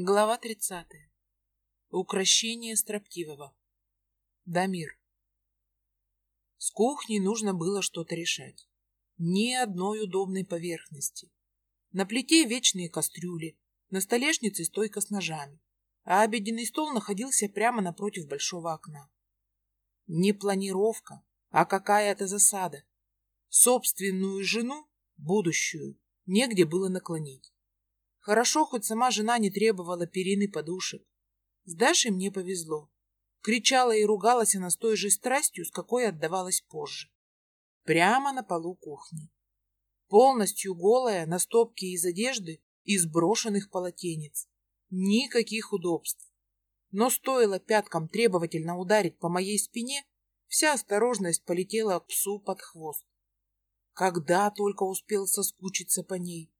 Глава 30. Укращение строптивого. Дамир. С кухней нужно было что-то решать. Ни одной удобной поверхности. На плите вечные кастрюли, на столешнице стойка с ножами, а обеденный стол находился прямо напротив большого окна. Не планировка, а какая-то засада. Собственную жену, будущую, негде было наклонить. Хорошо, хоть сама жена не требовала перины подушек. С Дашей мне повезло. Кричала и ругалась она с той же страстью, с какой отдавалась позже. Прямо на полу кухни. Полностью голая, на стопке из одежды и сброшенных полотенец. Никаких удобств. Но стоило пяткам требовательно ударить по моей спине, вся осторожность полетела к псу под хвост. Когда только успел соскучиться по ней.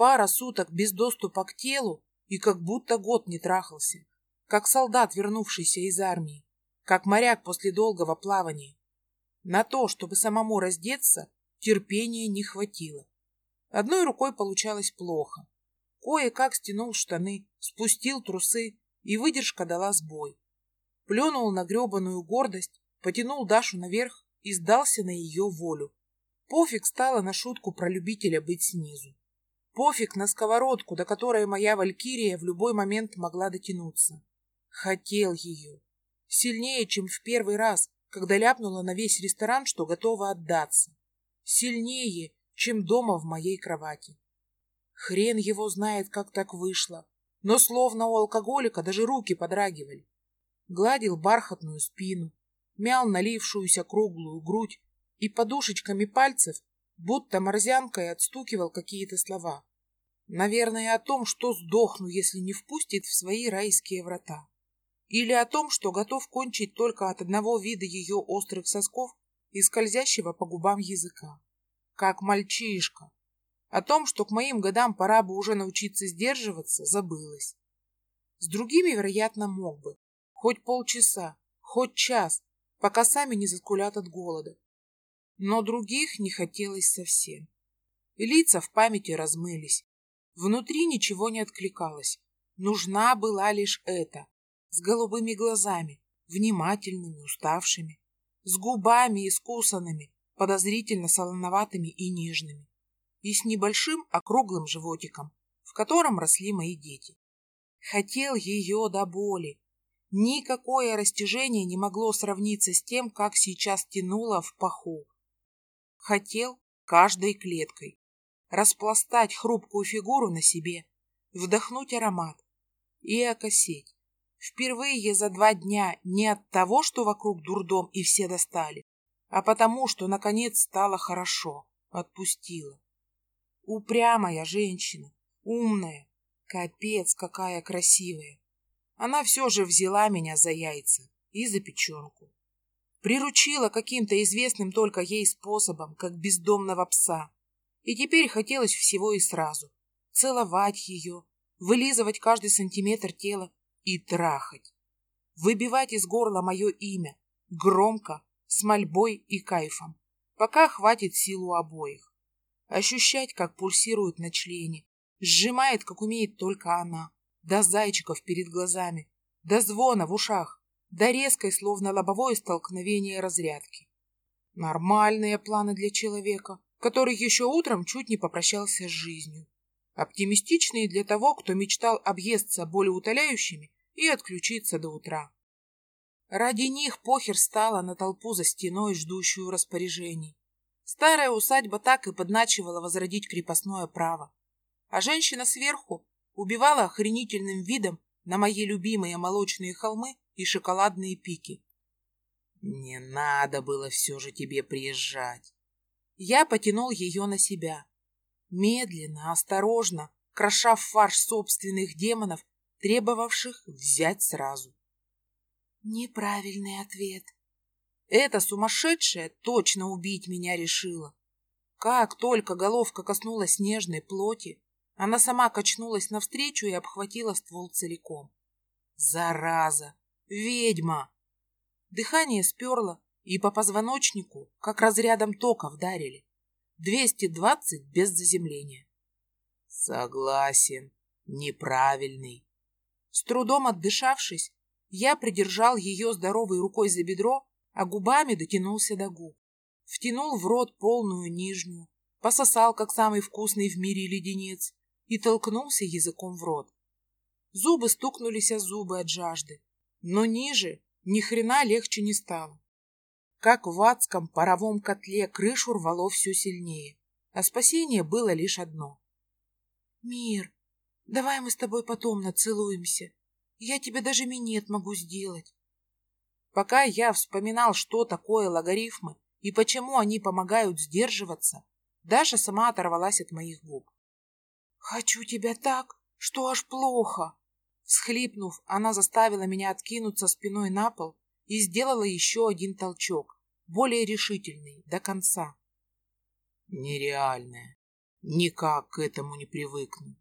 Пара суток без доступа к телу и как будто год не трахался. Как солдат, вернувшийся из армии. Как моряк после долгого плавания. На то, чтобы самому раздеться, терпения не хватило. Одной рукой получалось плохо. Кое-как стянул штаны, спустил трусы, и выдержка дала сбой. Плюнул на гребаную гордость, потянул Дашу наверх и сдался на ее волю. Пофиг стало на шутку про любителя быть снизу. Пофиг на сковородку, до которой моя валькирия в любой момент могла дотянуться. Хотел ее. Сильнее, чем в первый раз, когда ляпнула на весь ресторан, что готова отдаться. Сильнее, чем дома в моей кровати. Хрен его знает, как так вышло. Но словно у алкоголика даже руки подрагивали. Гладил бархатную спину, мял налившуюся круглую грудь и подушечками пальцев будто морзянкой отстукивал какие-то слова. Наверное, о том, что сдохну, если не впустит в свои райские врата. Или о том, что готов кончить только от одного вида ее острых сосков и скользящего по губам языка. Как мальчишка. О том, что к моим годам пора бы уже научиться сдерживаться, забылось. С другими, вероятно, мог бы. Хоть полчаса, хоть час, пока сами не заскулят от голода но других не хотелось совсем. лица в памяти размылись. Внутри ничего не откликалось. Нужна была лишь эта, с голубыми глазами, внимательными, уставшими, с губами искусанными, подозрительно солоноватыми и нежными, и с небольшим округлым животиком, в котором росли мои дети. Хотел ее до боли. Никакое растяжение не могло сравниться с тем, как сейчас тянуло в паху, Хотел каждой клеткой распластать хрупкую фигуру на себе, вдохнуть аромат и окосеть. Впервые за два дня не от того, что вокруг дурдом и все достали, а потому, что наконец стало хорошо, отпустила. Упрямая женщина, умная, капец какая красивая. Она все же взяла меня за яйца и за печенку приручила каким-то известным только ей способом, как бездомного пса. И теперь хотелось всего и сразу. Целовать ее, вылизывать каждый сантиметр тела и трахать. Выбивать из горла мое имя, громко, с мольбой и кайфом, пока хватит силу обоих. Ощущать, как пульсирует на члене, сжимает, как умеет только она, до зайчиков перед глазами, до звона в ушах, до резкой, словно лобовое столкновение разрядки. Нормальные планы для человека, который еще утром чуть не попрощался с жизнью. Оптимистичные для того, кто мечтал объесться болеутоляющими и отключиться до утра. Ради них похер стала на толпу за стеной, ждущую распоряжений. Старая усадьба так и подначивала возродить крепостное право. А женщина сверху убивала охренительным видом на мои любимые молочные холмы и шоколадные пики. Не надо было все же тебе приезжать. Я потянул ее на себя. Медленно, осторожно, кроша фарш собственных демонов, требовавших взять сразу. Неправильный ответ. Эта сумасшедшая точно убить меня решила. Как только головка коснулась нежной плоти, она сама качнулась навстречу и обхватила ствол целиком. Зараза! Ведьма! Дыхание сперло, и по позвоночнику, как разрядом тока, вдарили. Двести двадцать без заземления. Согласен, неправильный. С трудом отдышавшись, я придержал ее здоровой рукой за бедро, а губами дотянулся до губ. Втянул в рот полную нижнюю, пососал, как самый вкусный в мире леденец, и толкнулся языком в рот. Зубы стукнулись о зубы от жажды, но ниже ни хрена легче не стало. Как в адском паровом котле крышу рвало все сильнее, а спасение было лишь одно. «Мир, давай мы с тобой потом нацелуемся. Я тебе даже минет могу сделать». Пока я вспоминал, что такое логарифмы и почему они помогают сдерживаться, Даша сама оторвалась от моих губ. «Хочу тебя так, что аж плохо!» Схлипнув, она заставила меня откинуться спиной на пол и сделала еще один толчок, более решительный, до конца. Нереальное. Никак к этому не привыкну.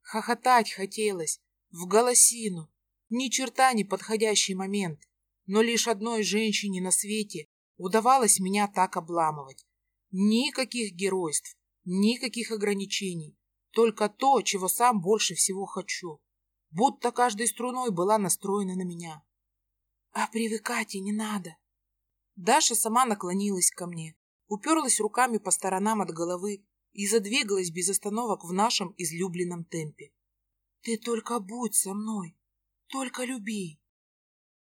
Хохотать хотелось, в голосину, ни черта не подходящий момент, но лишь одной женщине на свете удавалось меня так обламывать. Никаких геройств, никаких ограничений, только то, чего сам больше всего хочу. Будто каждой струной была настроена на меня. А привыкать и не надо. Даша сама наклонилась ко мне, уперлась руками по сторонам от головы и задвигалась без остановок в нашем излюбленном темпе. Ты только будь со мной, только люби.